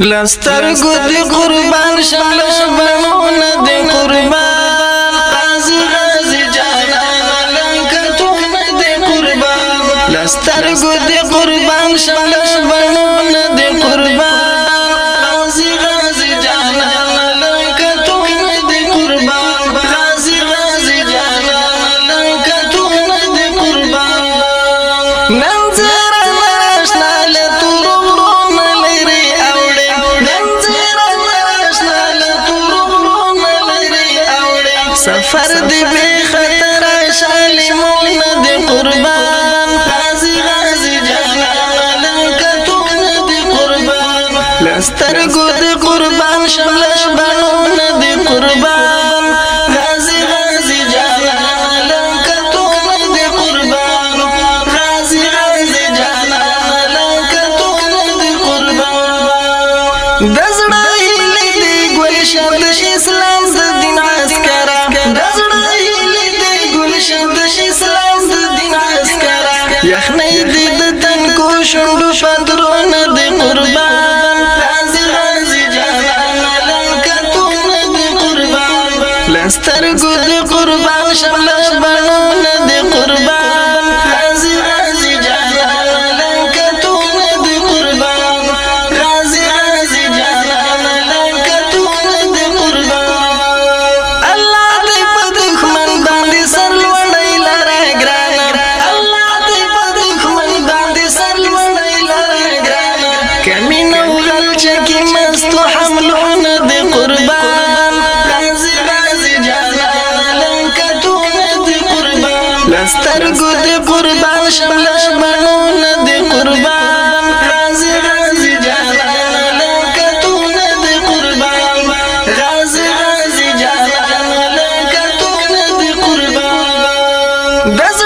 لستر گو دی قربان شمل شبرمون دی قربان قاضی غازی جانا لنکتون دی قربان لستر گو دی قربان شمل شبرمون دی قربان قاضی غازی جانا لنکتون دی قربان قاضی غازی جانا لنکتون دی قربان ننزل سفر دی بے خطر شالی مولا دی قربان غازی غازی جانان کتون دی قربان لسترگو دی قربان شملش بنون دی قربان غازی غازی جانان کتون دی قربان غازی غازی جانان کتون دی قربان دزڑا شونډو پندرونه د قربان رازي رازي جانان لنکتونه د قربان لستر ګل قربان شمله بنا شکی مستو حملون دی قربان رازی رازی جانان کتون دی قربان لسترگو دی قربان شملا بنون دی قربان رازی رازی جانان کتون دی قربان رازی رازی جانان کتون دی قربان دس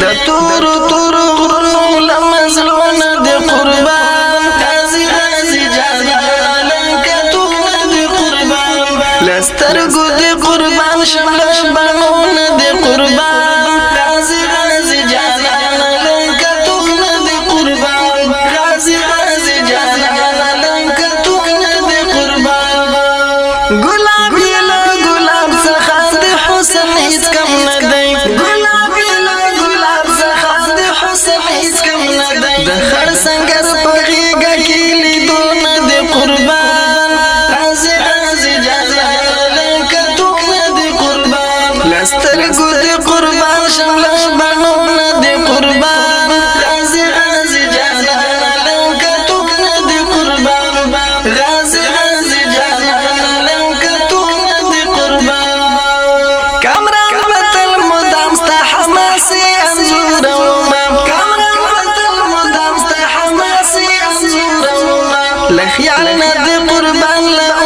د تور تور لما لمزلونه د قربان قاضي قاضي جلال کتونه د قربان لسترګو د قربان شمل بڼونه د قربان سترګو دې قربان شم لږ بنونه دې قربان غازي غازي جانا لنکه تونه دې قربان غازي غازي جانا لنکه تونه دې قربان کامران وطن مدام ستا حماسي انزور وما کامران وطن مدام ستا حماسي انزور وما لخيال نه دې قربان لنکه